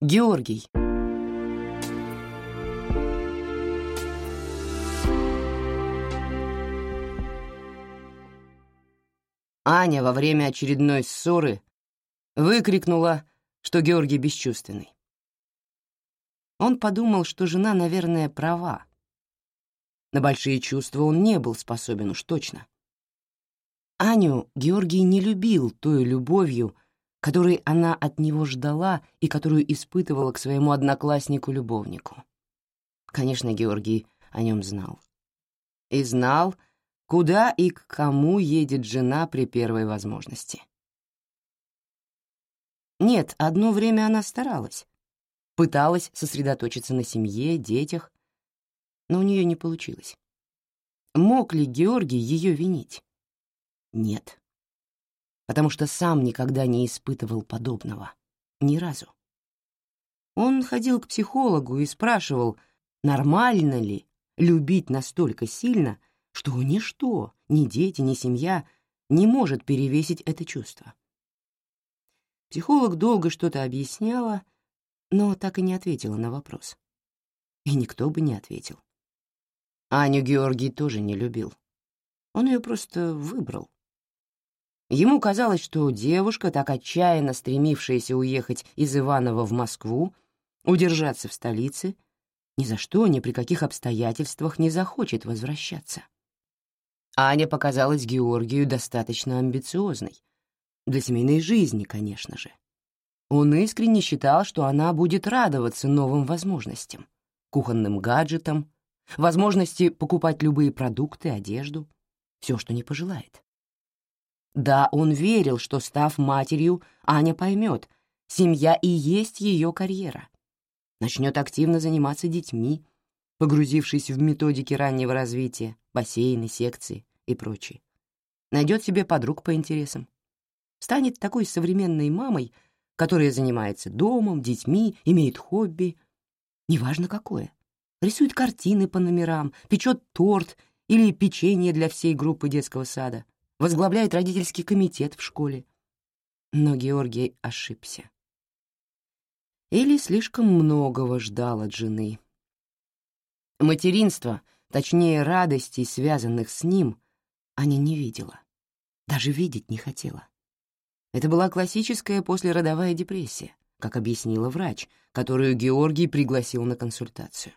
Георгий. Аня во время очередной ссоры выкрикнула, что Георгий бесчувственный. Он подумал, что жена, наверное, права. На большие чувства он не был способен уж точно. Аню Георгий не любил той любовью, которой она от него ждала и которую испытывала к своему однокласснику-любовнику. Конечно, Георгий о нем знал. И знал, куда и к кому едет жена при первой возможности. Нет, одно время она старалась. Пыталась сосредоточиться на семье, детях, но у нее не получилось. Мог ли Георгий ее винить? Нет потому что сам никогда не испытывал подобного. Ни разу. Он ходил к психологу и спрашивал, нормально ли любить настолько сильно, что ничто, ни дети, ни семья не может перевесить это чувство. Психолог долго что-то объясняла, но так и не ответила на вопрос. И никто бы не ответил. Аню Георгий тоже не любил. Он ее просто выбрал. Ему казалось, что девушка, так отчаянно стремившаяся уехать из Иванова в Москву, удержаться в столице, ни за что, ни при каких обстоятельствах не захочет возвращаться. Аня показалась Георгию достаточно амбициозной. Для семейной жизни, конечно же. Он искренне считал, что она будет радоваться новым возможностям, кухонным гаджетам, возможности покупать любые продукты, одежду, все, что не пожелает. Да, он верил, что, став матерью, Аня поймет, семья и есть ее карьера. Начнет активно заниматься детьми, погрузившись в методики раннего развития, бассейны, секции и прочее. Найдет себе подруг по интересам. Станет такой современной мамой, которая занимается домом, детьми, имеет хобби, неважно какое. Рисует картины по номерам, печет торт или печенье для всей группы детского сада — возглавляет родительский комитет в школе. Но Георгий ошибся. Или слишком многого ждал от жены. Материнство, точнее радостей, связанных с ним, Аня не видела. Даже видеть не хотела. Это была классическая послеродовая депрессия, как объяснила врач, которую Георгий пригласил на консультацию.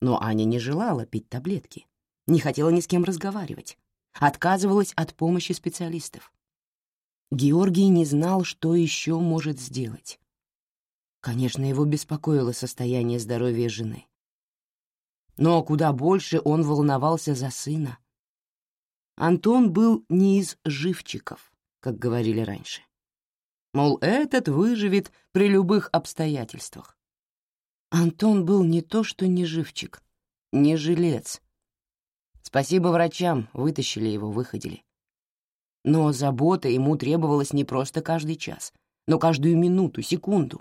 Но Аня не желала пить таблетки, не хотела ни с кем разговаривать, отказывалась от помощи специалистов. Георгий не знал, что еще может сделать. Конечно, его беспокоило состояние здоровья жены. Но куда больше он волновался за сына. Антон был не из живчиков, как говорили раньше. Мол, этот выживет при любых обстоятельствах. Антон был не то что не живчик, не жилец, Спасибо врачам, вытащили его, выходили. Но забота ему требовалась не просто каждый час, но каждую минуту, секунду.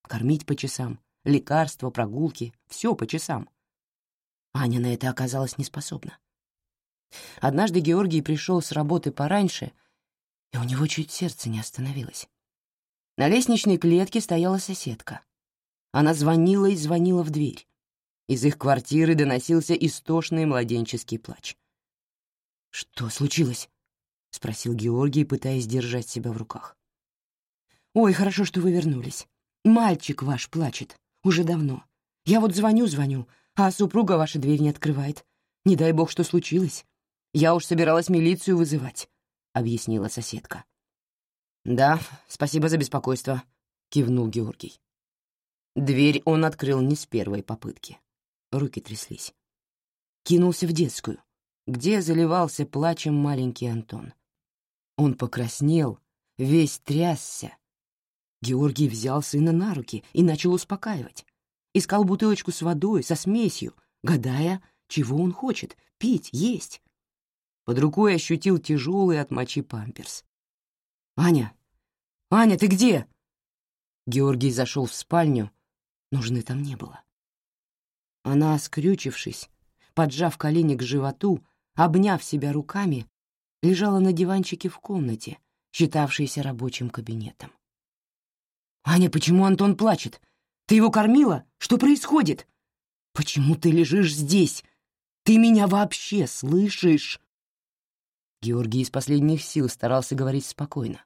Кормить по часам, лекарства, прогулки — все по часам. Аня на это оказалась неспособна. Однажды Георгий пришел с работы пораньше, и у него чуть сердце не остановилось. На лестничной клетке стояла соседка. Она звонила и звонила в дверь. Из их квартиры доносился истошный младенческий плач. «Что случилось?» — спросил Георгий, пытаясь держать себя в руках. «Ой, хорошо, что вы вернулись. Мальчик ваш плачет. Уже давно. Я вот звоню-звоню, а супруга ваша дверь не открывает. Не дай бог, что случилось. Я уж собиралась милицию вызывать», — объяснила соседка. «Да, спасибо за беспокойство», — кивнул Георгий. Дверь он открыл не с первой попытки руки тряслись. Кинулся в детскую, где заливался плачем маленький Антон. Он покраснел, весь трясся. Георгий взял сына на руки и начал успокаивать. Искал бутылочку с водой, со смесью, гадая, чего он хочет — пить, есть. Под рукой ощутил тяжелый от мочи памперс. «Аня! Аня, ты где?» Георгий зашел в спальню, нужны там не было. Она, скрючившись, поджав колени к животу, обняв себя руками, лежала на диванчике в комнате, считавшейся рабочим кабинетом. «Аня, почему Антон плачет? Ты его кормила? Что происходит? Почему ты лежишь здесь? Ты меня вообще слышишь?» Георгий из последних сил старался говорить спокойно,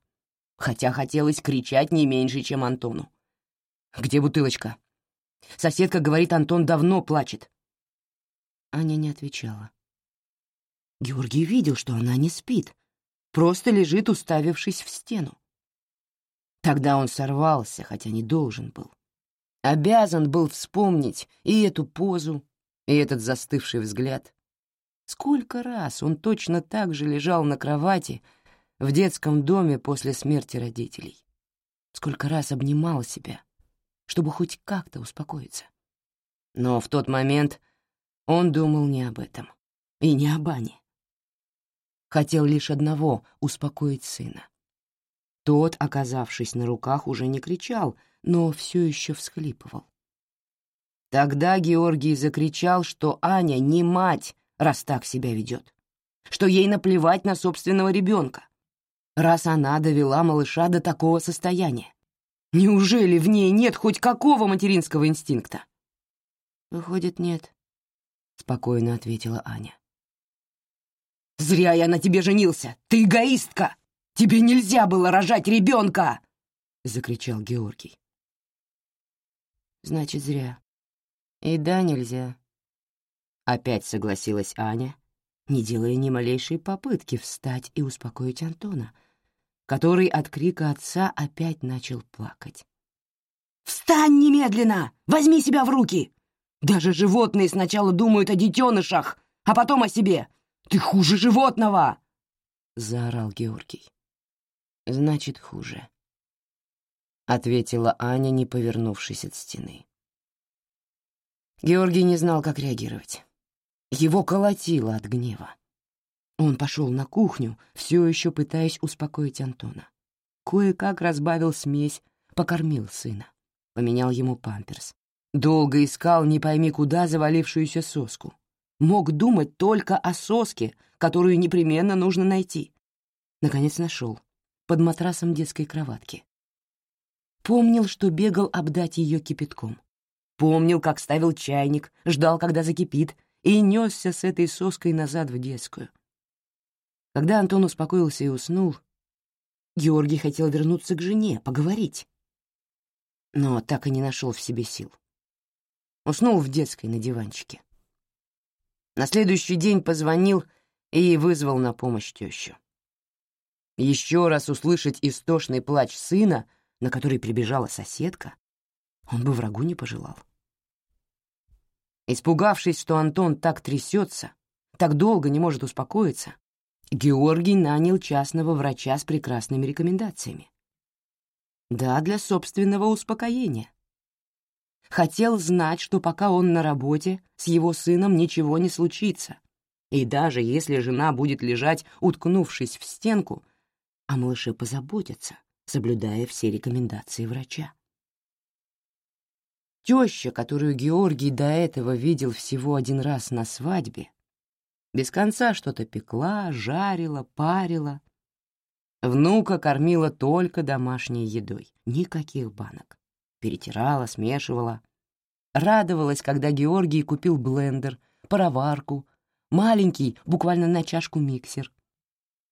хотя хотелось кричать не меньше, чем Антону. «Где бутылочка?» Соседка говорит, Антон давно плачет. Аня не отвечала. Георгий видел, что она не спит, просто лежит, уставившись в стену. Тогда он сорвался, хотя не должен был. Обязан был вспомнить и эту позу, и этот застывший взгляд. Сколько раз он точно так же лежал на кровати в детском доме после смерти родителей. Сколько раз обнимал себя, чтобы хоть как-то успокоиться. Но в тот момент он думал не об этом и не об Ане. Хотел лишь одного — успокоить сына. Тот, оказавшись на руках, уже не кричал, но все еще всхлипывал. Тогда Георгий закричал, что Аня не мать, раз так себя ведет, что ей наплевать на собственного ребенка, раз она довела малыша до такого состояния. Неужели в ней нет хоть какого материнского инстинкта? Выходит, нет, — спокойно ответила Аня. «Зря я на тебе женился! Ты эгоистка! Тебе нельзя было рожать ребенка!» — закричал Георгий. «Значит, зря. И да, нельзя». Опять согласилась Аня, не делая ни малейшей попытки встать и успокоить Антона, который от крика отца опять начал плакать. «Встань немедленно! Возьми себя в руки! Даже животные сначала думают о детенышах, а потом о себе! Ты хуже животного!» — заорал Георгий. «Значит, хуже», — ответила Аня, не повернувшись от стены. Георгий не знал, как реагировать. Его колотило от гнева. Он пошел на кухню, все еще пытаясь успокоить Антона. Кое-как разбавил смесь, покормил сына, поменял ему памперс. Долго искал, не пойми куда, завалившуюся соску. Мог думать только о соске, которую непременно нужно найти. Наконец нашел, под матрасом детской кроватки. Помнил, что бегал обдать ее кипятком. Помнил, как ставил чайник, ждал, когда закипит, и несся с этой соской назад в детскую. Когда Антон успокоился и уснул, Георгий хотел вернуться к жене, поговорить. Но так и не нашел в себе сил. Уснул в детской на диванчике. На следующий день позвонил и вызвал на помощь тещу. Еще раз услышать истошный плач сына, на который прибежала соседка, он бы врагу не пожелал. Испугавшись, что Антон так трясется, так долго не может успокоиться, Георгий нанял частного врача с прекрасными рекомендациями. Да, для собственного успокоения хотел знать, что пока он на работе, с его сыном ничего не случится. И даже если жена будет лежать, уткнувшись в стенку, о малыше позаботятся, соблюдая все рекомендации врача. Теща, которую Георгий до этого видел всего один раз на свадьбе, без конца что-то пекла, жарила, парила. Внука кормила только домашней едой, никаких банок перетирала, смешивала. Радовалась, когда Георгий купил блендер, пароварку, маленький, буквально на чашку миксер.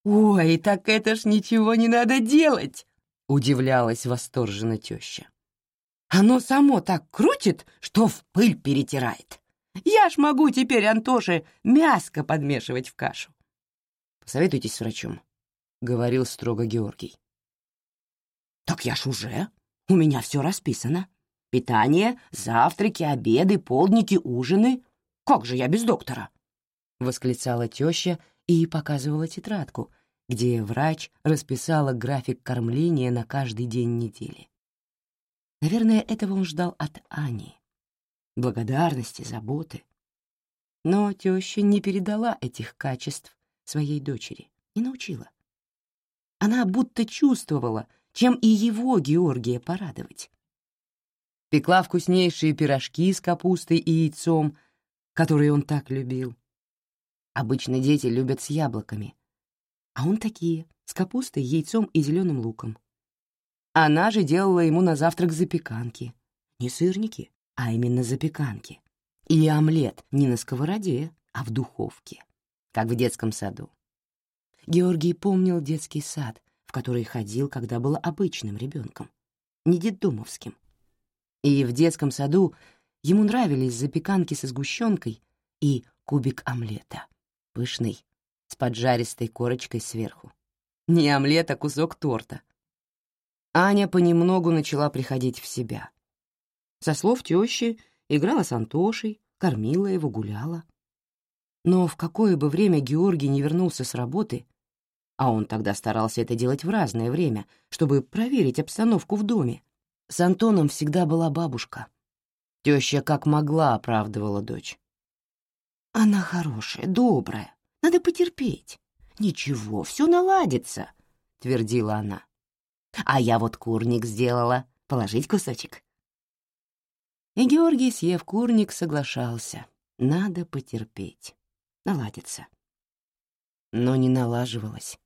«Ой, так это ж ничего не надо делать!» — удивлялась восторженно теща. «Оно само так крутит, что в пыль перетирает. Я ж могу теперь Антоше мяско подмешивать в кашу». «Посоветуйтесь с врачом», — говорил строго Георгий. «Так я ж уже», у меня все расписано. Питание, завтраки, обеды, полдники, ужины. Как же я без доктора?» — восклицала теща и показывала тетрадку, где врач расписала график кормления на каждый день недели. Наверное, этого он ждал от Ани. Благодарности, заботы. Но теща не передала этих качеств своей дочери, не научила. Она будто чувствовала, чем и его, Георгия, порадовать. Пекла вкуснейшие пирожки с капустой и яйцом, которые он так любил. Обычно дети любят с яблоками, а он такие, с капустой, яйцом и зеленым луком. Она же делала ему на завтрак запеканки, не сырники, а именно запеканки. И омлет не на сковороде, а в духовке, как в детском саду. Георгий помнил детский сад, в который ходил, когда был обычным ребенком, не детдомовским. И в детском саду ему нравились запеканки со сгущенкой и кубик омлета, пышный, с поджаристой корочкой сверху. Не омлет, а кусок торта. Аня понемногу начала приходить в себя. Со слов тещи играла с Антошей, кормила его, гуляла. Но в какое бы время Георгий не вернулся с работы, а он тогда старался это делать в разное время, чтобы проверить обстановку в доме, с Антоном всегда была бабушка. Теща как могла оправдывала дочь. «Она хорошая, добрая, надо потерпеть. Ничего, все наладится», — твердила она. «А я вот курник сделала. Положить кусочек?» И Георгий, съев курник, соглашался. Надо потерпеть. Наладится. Но не налаживалось.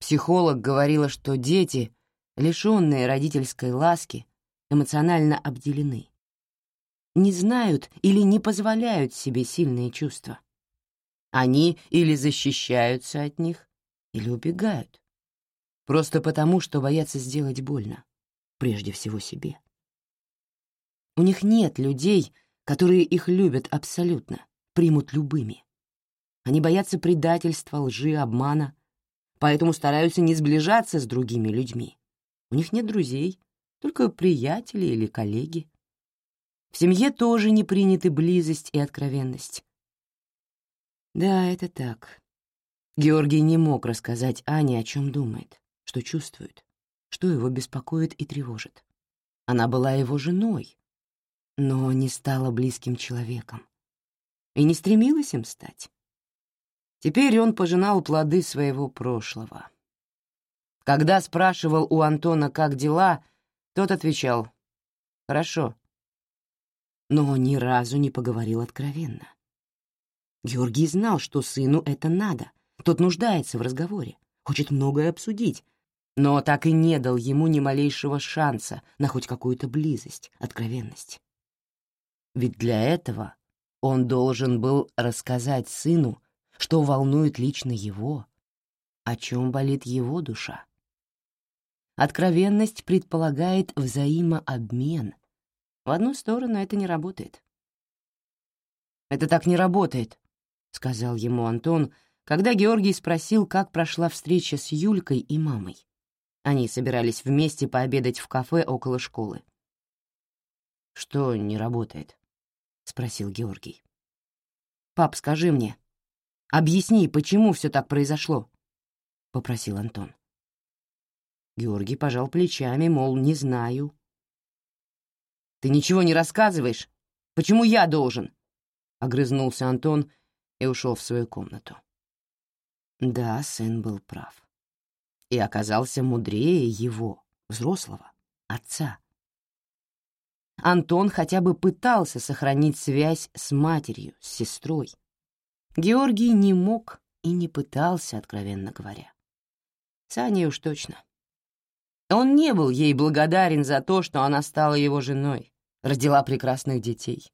Психолог говорила, что дети, лишенные родительской ласки, эмоционально обделены. Не знают или не позволяют себе сильные чувства. Они или защищаются от них, или убегают. Просто потому, что боятся сделать больно, прежде всего себе. У них нет людей, которые их любят абсолютно, примут любыми. Они боятся предательства, лжи, обмана, поэтому стараются не сближаться с другими людьми. У них нет друзей, только приятели или коллеги. В семье тоже не приняты близость и откровенность. Да, это так. Георгий не мог рассказать Ане, о чем думает, что чувствует, что его беспокоит и тревожит. Она была его женой, но не стала близким человеком и не стремилась им стать. Теперь он пожинал плоды своего прошлого. Когда спрашивал у Антона, как дела, тот отвечал «Хорошо», но ни разу не поговорил откровенно. Георгий знал, что сыну это надо, тот нуждается в разговоре, хочет многое обсудить, но так и не дал ему ни малейшего шанса на хоть какую-то близость, откровенность. Ведь для этого он должен был рассказать сыну, что волнует лично его, о чем болит его душа. Откровенность предполагает взаимообмен. В одну сторону это не работает. «Это так не работает», — сказал ему Антон, когда Георгий спросил, как прошла встреча с Юлькой и мамой. Они собирались вместе пообедать в кафе около школы. «Что не работает?» — спросил Георгий. «Пап, скажи мне, объясни, почему все так произошло?» — попросил Антон. Георгий пожал плечами, мол, не знаю. «Ты ничего не рассказываешь? Почему я должен?» — огрызнулся Антон и ушел в свою комнату. Да, сын был прав. И оказался мудрее его, взрослого, отца. Антон хотя бы пытался сохранить связь с матерью, с сестрой. Георгий не мог и не пытался, откровенно говоря. С Аней уж точно. Он не был ей благодарен за то, что она стала его женой, родила прекрасных детей.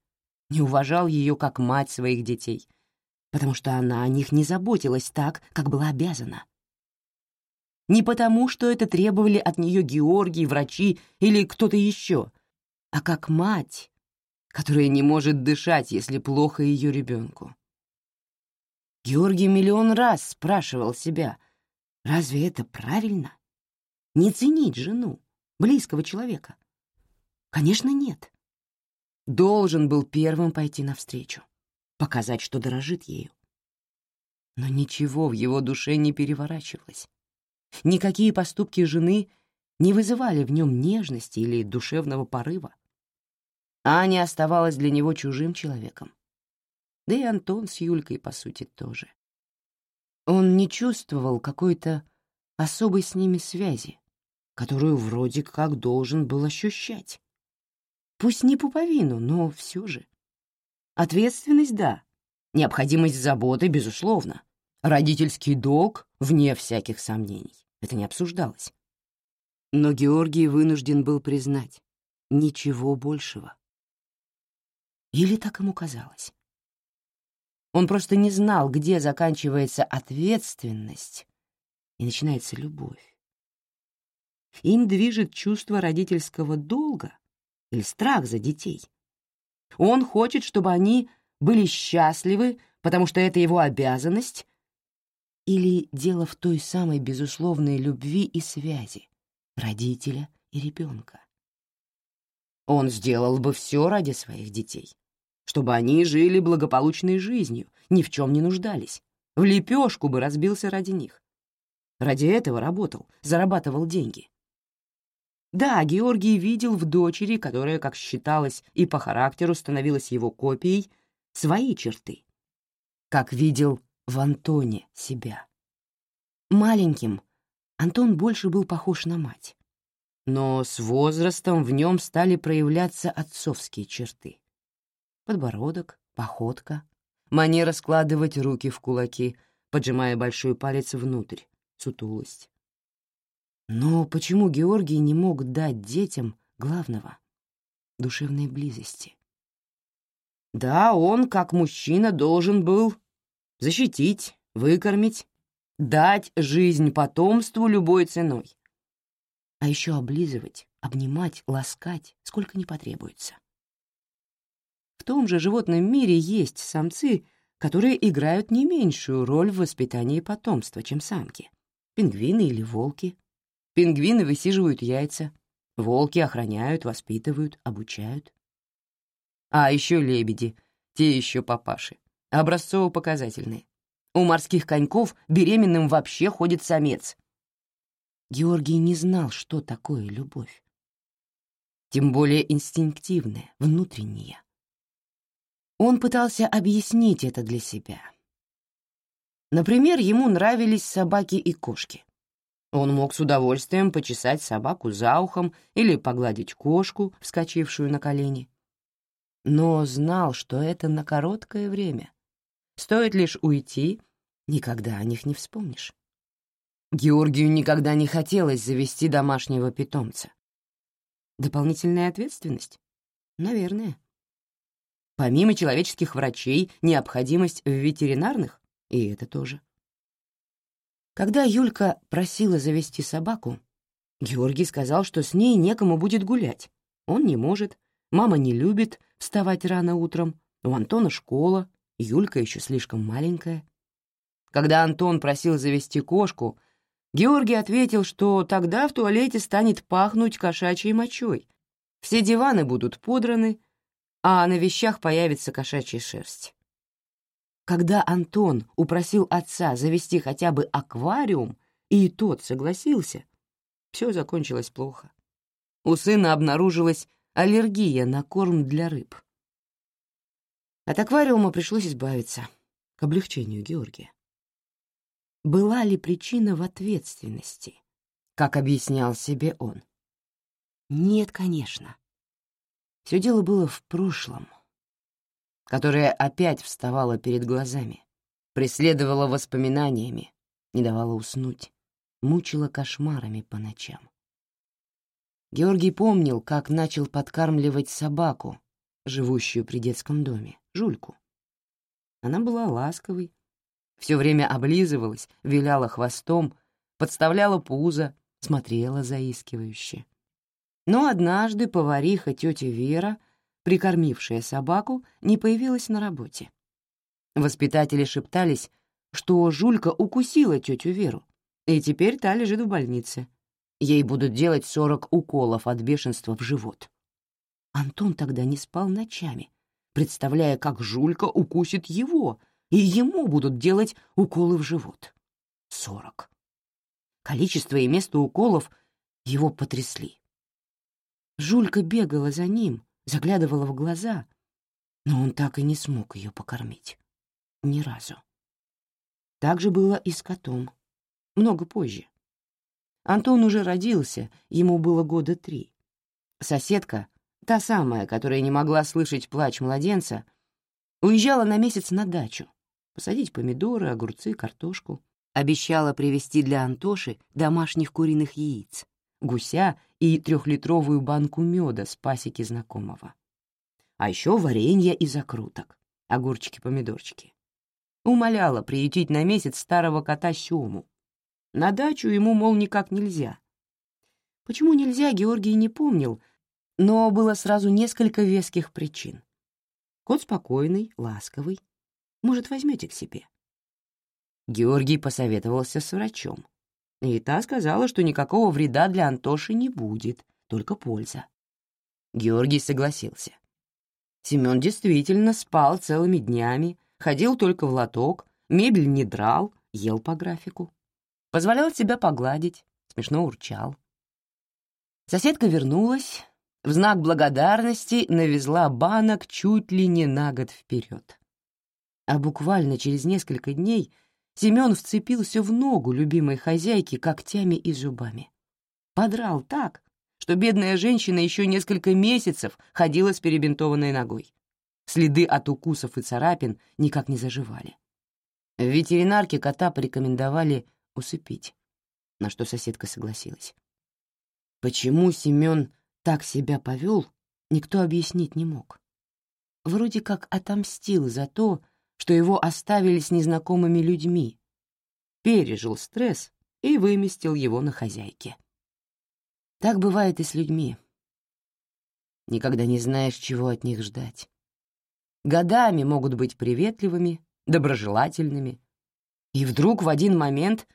Не уважал ее как мать своих детей, потому что она о них не заботилась так, как была обязана. Не потому, что это требовали от нее Георгий, врачи или кто-то еще, а как мать, которая не может дышать, если плохо ее ребенку. Георгий миллион раз спрашивал себя, разве это правильно? Не ценить жену, близкого человека? Конечно, нет. Должен был первым пойти навстречу показать, что дорожит ею. Но ничего в его душе не переворачивалось. Никакие поступки жены не вызывали в нем нежности или душевного порыва. Аня оставалась для него чужим человеком. Да и Антон с Юлькой, по сути, тоже. Он не чувствовал какой-то особой с ними связи, которую вроде как должен был ощущать. Пусть не пуповину, но все же. Ответственность — да. Необходимость заботы — безусловно. Родительский долг — вне всяких сомнений. Это не обсуждалось. Но Георгий вынужден был признать, ничего большего. Или так ему казалось. Он просто не знал, где заканчивается ответственность и начинается любовь. Им движет чувство родительского долга или страх за детей. Он хочет, чтобы они были счастливы, потому что это его обязанность, или дело в той самой безусловной любви и связи родителя и ребенка. Он сделал бы все ради своих детей, чтобы они жили благополучной жизнью, ни в чем не нуждались, в лепешку бы разбился ради них. Ради этого работал, зарабатывал деньги. Да, Георгий видел в дочери, которая, как считалось, и по характеру становилась его копией, свои черты. Как видел в Антоне себя. Маленьким Антон больше был похож на мать. Но с возрастом в нем стали проявляться отцовские черты. Подбородок, походка, манера складывать руки в кулаки, поджимая большой палец внутрь, сутулость. Но почему Георгий не мог дать детям главного — душевной близости? Да, он, как мужчина, должен был защитить, выкормить, дать жизнь потомству любой ценой. А еще облизывать, обнимать, ласкать, сколько не потребуется. В том же животном мире есть самцы, которые играют не меньшую роль в воспитании потомства, чем самки. Пингвины или волки. Пингвины высиживают яйца, волки охраняют, воспитывают, обучают. А еще лебеди, те еще папаши, образцово-показательные. У морских коньков беременным вообще ходит самец. Георгий не знал, что такое любовь. Тем более инстинктивная, внутренняя. Он пытался объяснить это для себя. Например, ему нравились собаки и кошки. Он мог с удовольствием почесать собаку за ухом или погладить кошку, вскочившую на колени. Но знал, что это на короткое время. Стоит лишь уйти, никогда о них не вспомнишь. Георгию никогда не хотелось завести домашнего питомца. Дополнительная ответственность? Наверное. Помимо человеческих врачей, необходимость в ветеринарных? И это тоже. Когда Юлька просила завести собаку, Георгий сказал, что с ней некому будет гулять. Он не может, мама не любит вставать рано утром, у Антона школа, Юлька еще слишком маленькая. Когда Антон просил завести кошку, Георгий ответил, что тогда в туалете станет пахнуть кошачьей мочой, все диваны будут подраны, а на вещах появится кошачья шерсть. Когда Антон упросил отца завести хотя бы аквариум, и тот согласился, все закончилось плохо. У сына обнаружилась аллергия на корм для рыб. От аквариума пришлось избавиться, к облегчению Георгия. Была ли причина в ответственности, как объяснял себе он? Нет, конечно. Все дело было в прошлом, которое опять вставало перед глазами, преследовало воспоминаниями, не давало уснуть, мучило кошмарами по ночам. Георгий помнил, как начал подкармливать собаку, живущую при детском доме, Жульку. Она была ласковой, все время облизывалась, виляла хвостом, подставляла пузо, смотрела заискивающе. Но однажды повариха тетя Вера, прикормившая собаку, не появилась на работе. Воспитатели шептались, что Жулька укусила тетю Веру, и теперь та лежит в больнице. Ей будут делать сорок уколов от бешенства в живот. Антон тогда не спал ночами, представляя, как Жулька укусит его, и ему будут делать уколы в живот. Сорок. Количество и место уколов его потрясли. Жулька бегала за ним, заглядывала в глаза, но он так и не смог ее покормить. Ни разу. Так же было и с котом. Много позже. Антон уже родился, ему было года три. Соседка, та самая, которая не могла слышать плач младенца, уезжала на месяц на дачу, посадить помидоры, огурцы, картошку. Обещала привезти для Антоши домашних куриных яиц гуся и трехлитровую банку меда с пасеки знакомого. А еще варенье и закруток, огурчики-помидорчики. Умоляла приютить на месяц старого кота Сему. На дачу ему, мол, никак нельзя. Почему нельзя, Георгий не помнил, но было сразу несколько веских причин. Кот спокойный, ласковый. Может, возьмете к себе? Георгий посоветовался с врачом. И та сказала, что никакого вреда для Антоши не будет, только польза. Георгий согласился. Семен действительно спал целыми днями, ходил только в лоток, мебель не драл, ел по графику. Позволял себя погладить, смешно урчал. Соседка вернулась, в знак благодарности навезла банок чуть ли не на год вперед. А буквально через несколько дней Семен вцепился в ногу любимой хозяйки когтями и зубами. Подрал так, что бедная женщина еще несколько месяцев ходила с перебинтованной ногой. Следы от укусов и царапин никак не заживали. В ветеринарке кота порекомендовали усыпить, на что соседка согласилась. Почему Семен так себя повел, никто объяснить не мог. Вроде как отомстил за то, что его оставили с незнакомыми людьми, пережил стресс и выместил его на хозяйке. Так бывает и с людьми. Никогда не знаешь, чего от них ждать. Годами могут быть приветливыми, доброжелательными, и вдруг в один момент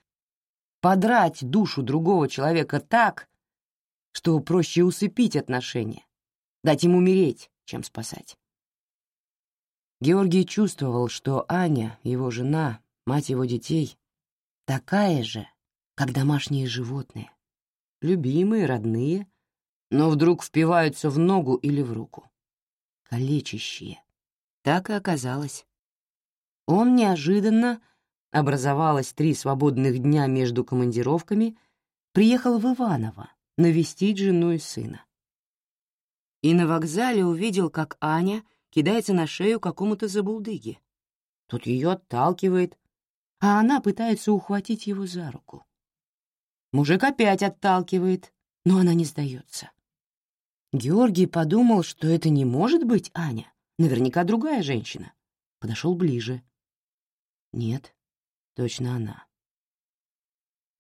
подрать душу другого человека так, что проще усыпить отношения, дать им умереть, чем спасать. Георгий чувствовал, что Аня, его жена, мать его детей, такая же, как домашние животные, любимые, родные, но вдруг впиваются в ногу или в руку, калечащие. Так и оказалось. Он неожиданно, образовалось три свободных дня между командировками, приехал в Иваново, навестить жену и сына. И на вокзале увидел, как Аня кидается на шею какому-то забулдыге. Тот ее отталкивает, а она пытается ухватить его за руку. Мужик опять отталкивает, но она не сдается. Георгий подумал, что это не может быть Аня, наверняка другая женщина. Подошел ближе. Нет, точно она.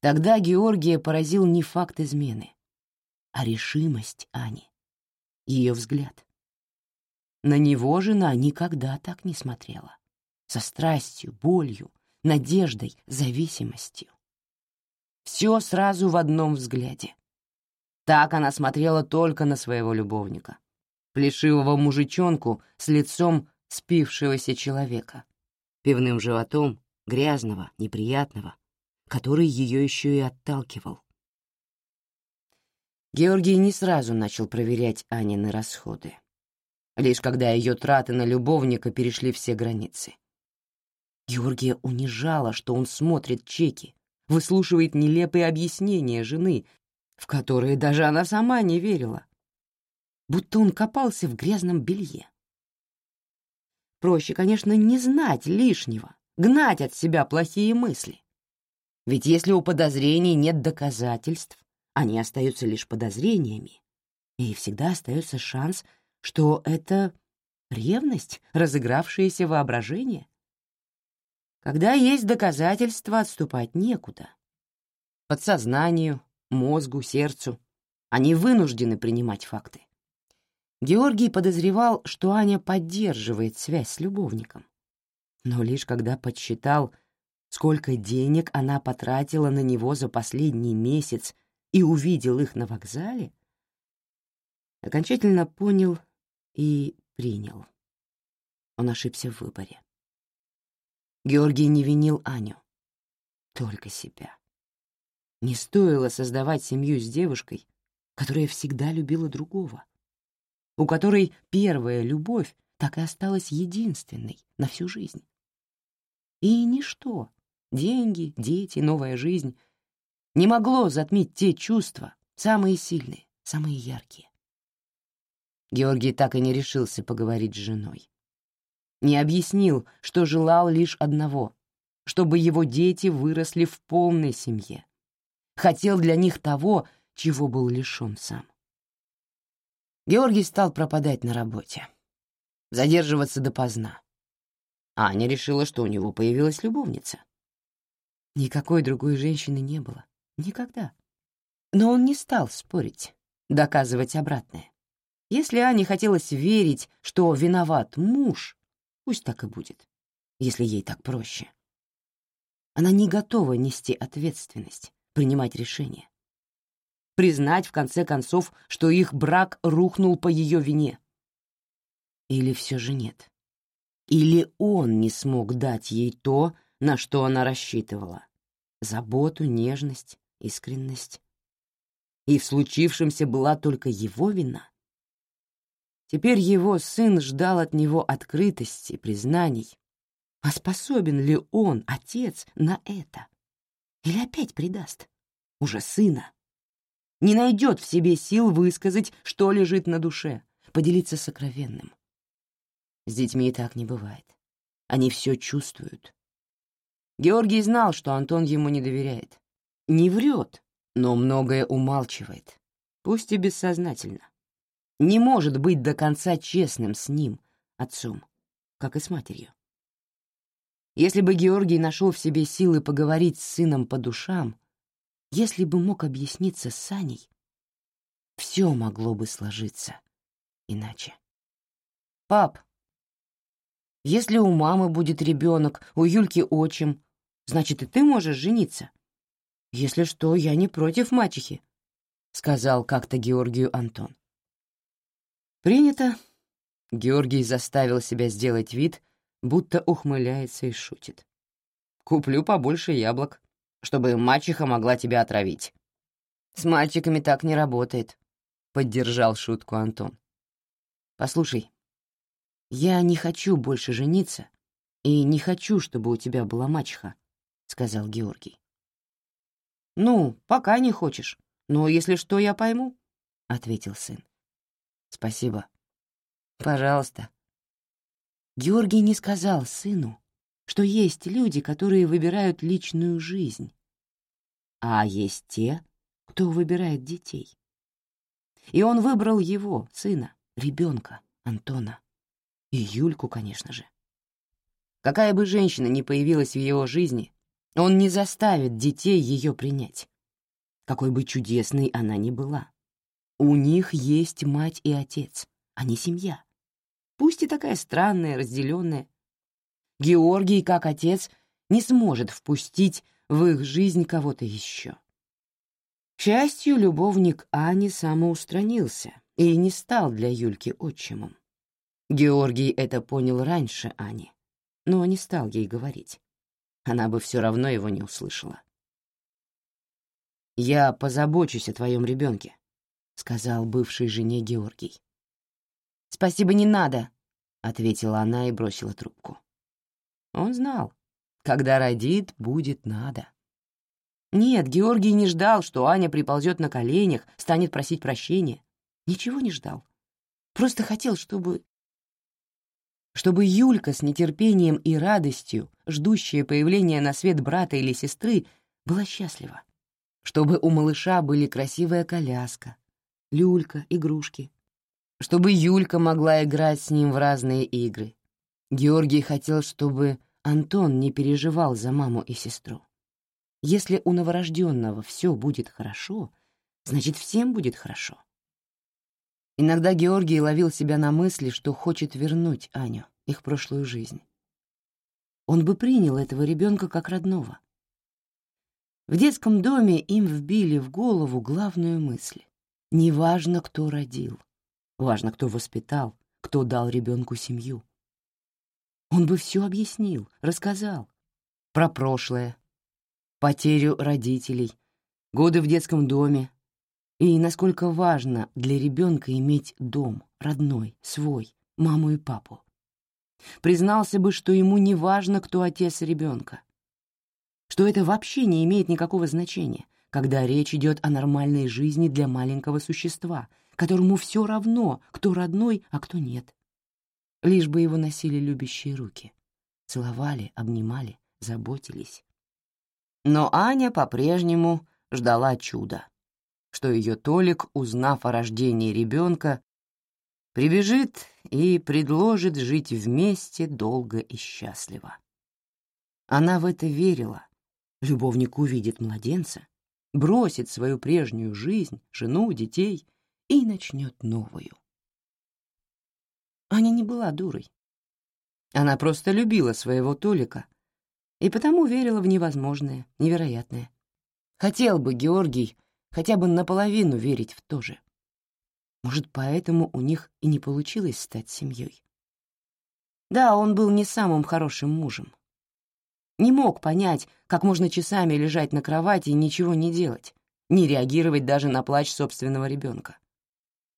Тогда Георгия поразил не факт измены, а решимость Ани, ее взгляд. На него жена никогда так не смотрела. Со страстью, болью, надеждой, зависимостью. Все сразу в одном взгляде. Так она смотрела только на своего любовника. Плешивого мужичонку с лицом спившегося человека, пивным животом, грязного, неприятного, который ее еще и отталкивал. Георгий не сразу начал проверять Анины расходы. Лишь когда ее траты на любовника перешли все границы. Георгия унижала, что он смотрит чеки, выслушивает нелепые объяснения жены, в которые даже она сама не верила, будто он копался в грязном белье. Проще, конечно, не знать лишнего, гнать от себя плохие мысли. Ведь если у подозрений нет доказательств, они остаются лишь подозрениями, и всегда остается шанс, что это ревность, разыгравшееся воображение. Когда есть доказательства, отступать некуда. Подсознанию, мозгу, сердцу они вынуждены принимать факты. Георгий подозревал, что Аня поддерживает связь с любовником. Но лишь когда подсчитал, сколько денег она потратила на него за последний месяц и увидел их на вокзале, окончательно понял и принял. Он ошибся в выборе. Георгий не винил Аню, только себя. Не стоило создавать семью с девушкой, которая всегда любила другого, у которой первая любовь так и осталась единственной на всю жизнь. И ничто — деньги, дети, новая жизнь не могло затмить те чувства, самые сильные, самые яркие. Георгий так и не решился поговорить с женой. Не объяснил, что желал лишь одного — чтобы его дети выросли в полной семье. Хотел для них того, чего был лишён сам. Георгий стал пропадать на работе, задерживаться допоздна. Аня решила, что у него появилась любовница. Никакой другой женщины не было. Никогда. Но он не стал спорить, доказывать обратное. Если Ане хотелось верить, что виноват муж, пусть так и будет, если ей так проще. Она не готова нести ответственность, принимать решения. Признать, в конце концов, что их брак рухнул по ее вине. Или все же нет. Или он не смог дать ей то, на что она рассчитывала. Заботу, нежность, искренность. И в случившемся была только его вина. Теперь его сын ждал от него открытости, признаний. А способен ли он, отец, на это? Или опять предаст? Уже сына. Не найдет в себе сил высказать, что лежит на душе, поделиться сокровенным. С детьми так не бывает. Они все чувствуют. Георгий знал, что Антон ему не доверяет. Не врет, но многое умалчивает, пусть и бессознательно не может быть до конца честным с ним, отцом, как и с матерью. Если бы Георгий нашел в себе силы поговорить с сыном по душам, если бы мог объясниться с Саней, все могло бы сложиться иначе. «Пап, если у мамы будет ребенок, у Юльки отчим, значит, и ты можешь жениться. Если что, я не против мачехи», — сказал как-то Георгию Антон. «Принято». Георгий заставил себя сделать вид, будто ухмыляется и шутит. «Куплю побольше яблок, чтобы мачеха могла тебя отравить». «С мальчиками так не работает», — поддержал шутку Антон. «Послушай, я не хочу больше жениться и не хочу, чтобы у тебя была мачеха», — сказал Георгий. «Ну, пока не хочешь, но если что, я пойму», — ответил сын. Спасибо. Пожалуйста. Георгий не сказал сыну, что есть люди, которые выбирают личную жизнь, а есть те, кто выбирает детей. И он выбрал его, сына, ребенка, Антона. И Юльку, конечно же. Какая бы женщина ни появилась в его жизни, он не заставит детей ее принять, какой бы чудесной она ни была. У них есть мать и отец, а не семья. Пусть и такая странная, разделенная. Георгий, как отец, не сможет впустить в их жизнь кого-то еще. К счастью, любовник Ани самоустранился и не стал для Юльки отчимом. Георгий это понял раньше Ани, но не стал ей говорить. Она бы все равно его не услышала. «Я позабочусь о твоем ребенке», сказал бывшей жене Георгий. «Спасибо, не надо», — ответила она и бросила трубку. Он знал, когда родит, будет надо. Нет, Георгий не ждал, что Аня приползет на коленях, станет просить прощения. Ничего не ждал. Просто хотел, чтобы... Чтобы Юлька с нетерпением и радостью, ждущая появления на свет брата или сестры, была счастлива. Чтобы у малыша были красивая коляска, люлька, игрушки. Чтобы Юлька могла играть с ним в разные игры. Георгий хотел, чтобы Антон не переживал за маму и сестру. Если у новорожденного все будет хорошо, значит, всем будет хорошо. Иногда Георгий ловил себя на мысли, что хочет вернуть Аню, их прошлую жизнь. Он бы принял этого ребенка как родного. В детском доме им вбили в голову главную мысль. Неважно, кто родил, важно, кто воспитал, кто дал ребенку семью. Он бы все объяснил, рассказал. Про прошлое, потерю родителей, годы в детском доме и насколько важно для ребенка иметь дом, родной, свой, маму и папу. Признался бы, что ему не важно, кто отец ребенка, что это вообще не имеет никакого значения, когда речь идет о нормальной жизни для маленького существа, которому все равно, кто родной, а кто нет. Лишь бы его носили любящие руки, целовали, обнимали, заботились. Но Аня по-прежнему ждала чуда. что ее Толик, узнав о рождении ребенка, прибежит и предложит жить вместе долго и счастливо. Она в это верила. Любовник увидит младенца, бросит свою прежнюю жизнь, жену, детей и начнет новую. Аня не была дурой. Она просто любила своего Толика и потому верила в невозможное, невероятное. Хотел бы Георгий хотя бы наполовину верить в то же. Может, поэтому у них и не получилось стать семьей. Да, он был не самым хорошим мужем. Не мог понять, как можно часами лежать на кровати и ничего не делать, не реагировать даже на плач собственного ребенка.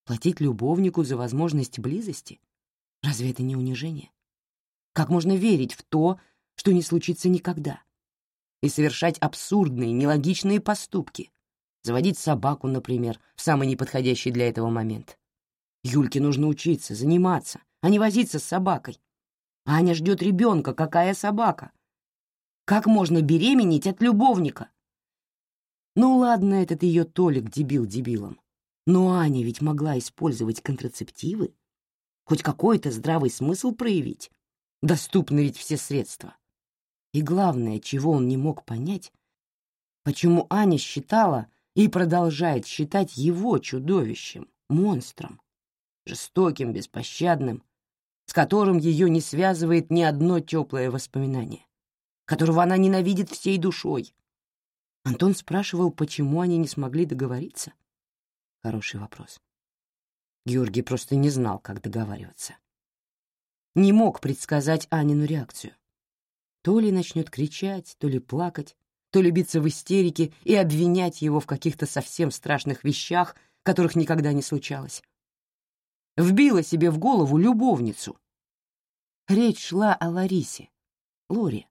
Платить любовнику за возможность близости? Разве это не унижение? Как можно верить в то, что не случится никогда? И совершать абсурдные, нелогичные поступки, заводить собаку, например, в самый неподходящий для этого момент. Юльке нужно учиться, заниматься, а не возиться с собакой. Аня ждет ребенка, какая собака? Как можно беременеть от любовника? Ну ладно, этот ее Толик дебил дебилом. Но Аня ведь могла использовать контрацептивы. Хоть какой-то здравый смысл проявить. Доступны ведь все средства. И главное, чего он не мог понять, почему Аня считала, и продолжает считать его чудовищем, монстром, жестоким, беспощадным, с которым ее не связывает ни одно теплое воспоминание, которого она ненавидит всей душой. Антон спрашивал, почему они не смогли договориться. Хороший вопрос. Георгий просто не знал, как договариваться. Не мог предсказать Анину реакцию. То ли начнет кричать, то ли плакать, то любиться в истерике и обвинять его в каких-то совсем страшных вещах, которых никогда не случалось. Вбила себе в голову любовницу. Речь шла о Ларисе, Лоре.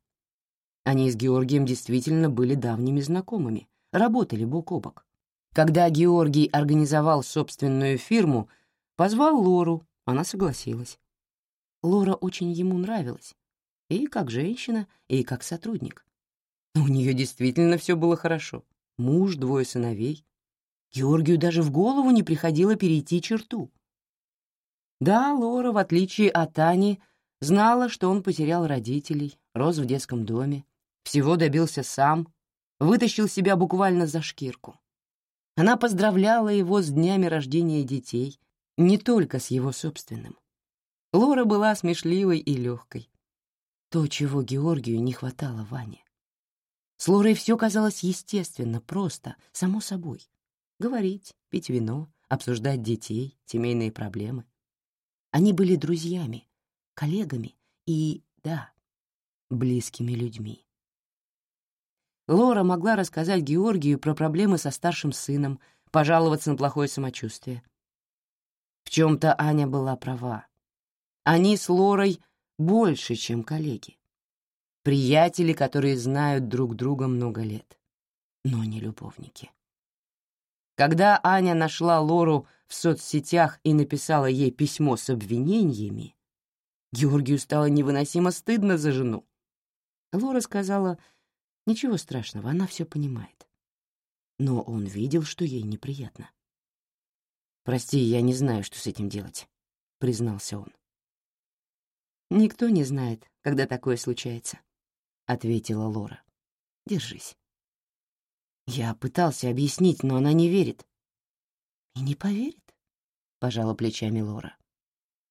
Они с Георгием действительно были давними знакомыми, работали бок о бок. Когда Георгий организовал собственную фирму, позвал Лору, она согласилась. Лора очень ему нравилась, и как женщина, и как сотрудник. У нее действительно все было хорошо. Муж, двое сыновей. Георгию даже в голову не приходило перейти черту. Да, Лора, в отличие от Ани, знала, что он потерял родителей, рос в детском доме, всего добился сам, вытащил себя буквально за шкирку. Она поздравляла его с днями рождения детей, не только с его собственным. Лора была смешливой и легкой. То, чего Георгию не хватало Ване. С Лорой все казалось естественно, просто, само собой. Говорить, пить вино, обсуждать детей, семейные проблемы. Они были друзьями, коллегами и, да, близкими людьми. Лора могла рассказать Георгию про проблемы со старшим сыном, пожаловаться на плохое самочувствие. В чем-то Аня была права. Они с Лорой больше, чем коллеги. Приятели, которые знают друг друга много лет, но не любовники. Когда Аня нашла Лору в соцсетях и написала ей письмо с обвинениями, Георгию стало невыносимо стыдно за жену. Лора сказала, ничего страшного, она все понимает. Но он видел, что ей неприятно. «Прости, я не знаю, что с этим делать», — признался он. Никто не знает, когда такое случается ответила Лора. Держись. Я пытался объяснить, но она не верит. И не поверит, пожала плечами Лора.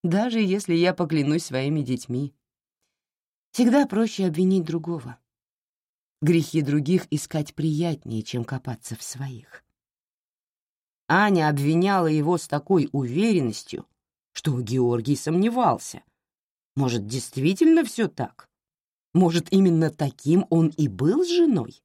Даже если я поклянусь своими детьми. Всегда проще обвинить другого. Грехи других искать приятнее, чем копаться в своих. Аня обвиняла его с такой уверенностью, что Георгий сомневался. Может, действительно все так? Может, именно таким он и был с женой?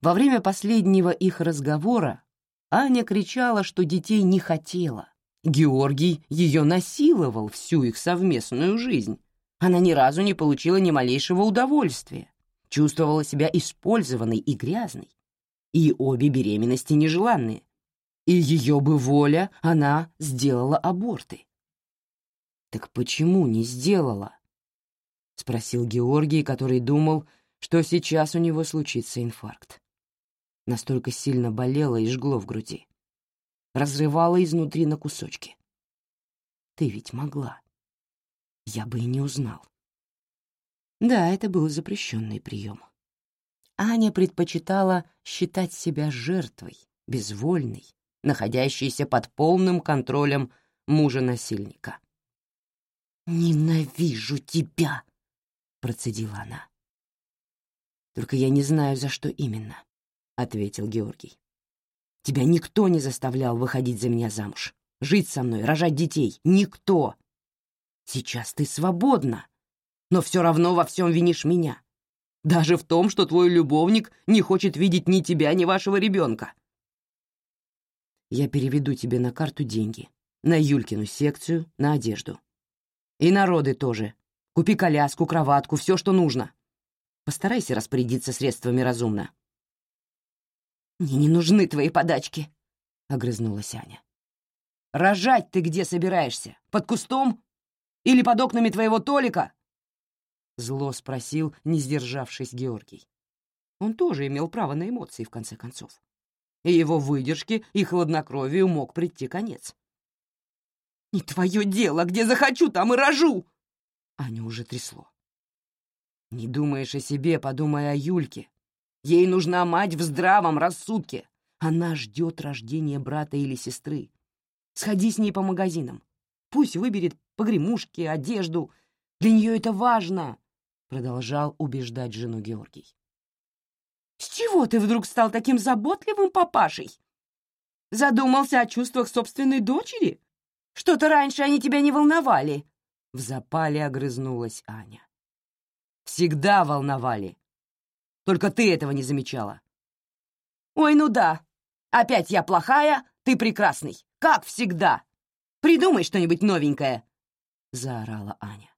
Во время последнего их разговора Аня кричала, что детей не хотела. Георгий ее насиловал всю их совместную жизнь. Она ни разу не получила ни малейшего удовольствия, чувствовала себя использованной и грязной. И обе беременности нежеланные. И ее бы воля, она сделала аборты. Так почему не сделала? — спросил Георгий, который думал, что сейчас у него случится инфаркт. Настолько сильно болело и жгло в груди. Разрывало изнутри на кусочки. Ты ведь могла. Я бы и не узнал. Да, это был запрещенный прием. Аня предпочитала считать себя жертвой, безвольной, находящейся под полным контролем мужа-насильника. «Ненавижу тебя!» — процедила она. «Только я не знаю, за что именно», — ответил Георгий. «Тебя никто не заставлял выходить за меня замуж, жить со мной, рожать детей. Никто! Сейчас ты свободна, но все равно во всем винишь меня. Даже в том, что твой любовник не хочет видеть ни тебя, ни вашего ребенка. Я переведу тебе на карту деньги, на Юлькину секцию, на одежду. И народы тоже. Купи коляску, кроватку, все, что нужно. Постарайся распорядиться средствами разумно. «Мне не нужны твои подачки», — огрызнулась Аня. «Рожать ты где собираешься? Под кустом? Или под окнами твоего Толика?» Зло спросил, не сдержавшись Георгий. Он тоже имел право на эмоции, в конце концов. И его выдержке и хладнокровию мог прийти конец. «Не твое дело, где захочу, там и рожу!» Аню уже трясло. «Не думаешь о себе, подумай о Юльке. Ей нужна мать в здравом рассудке. Она ждет рождения брата или сестры. Сходи с ней по магазинам. Пусть выберет погремушки, одежду. Для нее это важно продолжал убеждать жену Георгий. «С чего ты вдруг стал таким заботливым папашей? Задумался о чувствах собственной дочери? Что-то раньше они тебя не волновали!» В запале огрызнулась Аня. «Всегда волновали. Только ты этого не замечала». «Ой, ну да. Опять я плохая, ты прекрасный. Как всегда. Придумай что-нибудь новенькое!» — заорала Аня.